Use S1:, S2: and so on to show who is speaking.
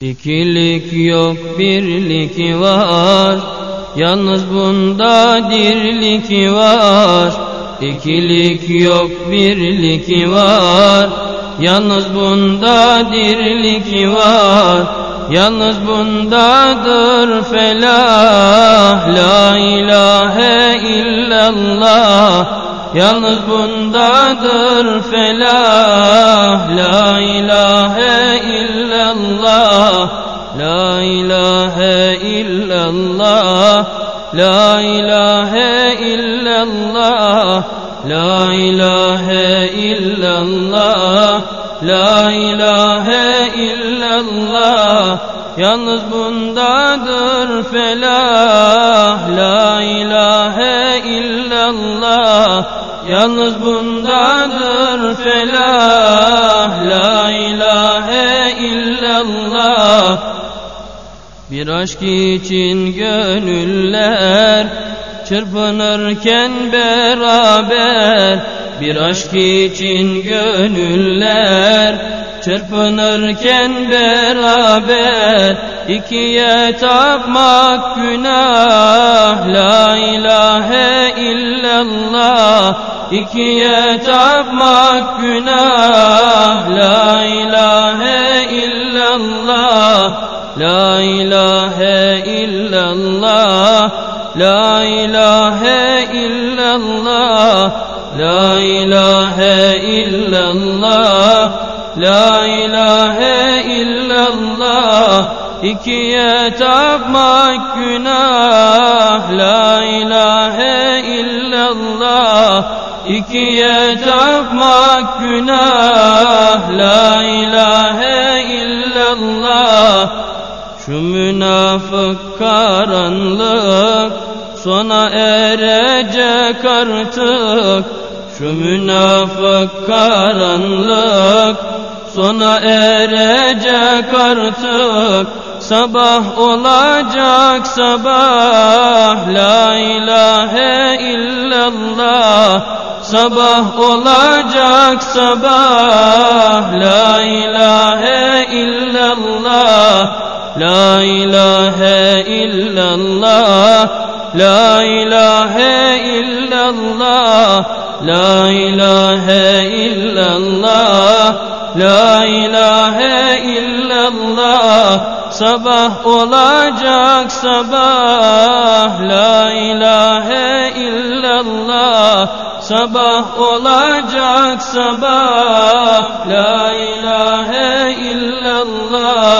S1: İkilik yok birlik var. Yalnız bunda dirlik var. İkilik yok birlik var. Yalnız bunda dirlik var. Yalnız bundadır felah. La ilahe illallah Yalnız bundadır felah. La ilahe illallah. La ilahe illallah. La ilahe illallah. La ilahe illallah. La ilahe illallah. Yalnız bundadır felah. La ilahe illallah Yalnız bundadır felah La ilahe illallah. Bir aşk için gönüller Çırpınırken beraber. Bir aşk için gönüller Çırpınırken beraber. İkiye tapmak günah La ilahe illallah ikiye tapmak günah. La ilahe illallah. La ilahe illallah. La ilahe illallah. La ilahe illallah. La ilahe illallah. İkiye tapmak günah. La ilahe ikiye tapmak günah La ilahe illallah. Şu münafık karanlık sona erecek artık. Şu münafık karanlık sona erecek artık. Sabah olacak sabah La ilahe illallah Sabah olacak sabah La ilahe illallah La ilahe illallah La ilahe illallah La ilahe illallah La ilahe illallah Sabah olacak sabah La ilahe illallah Sabah olacak sabah. La ilahe illallah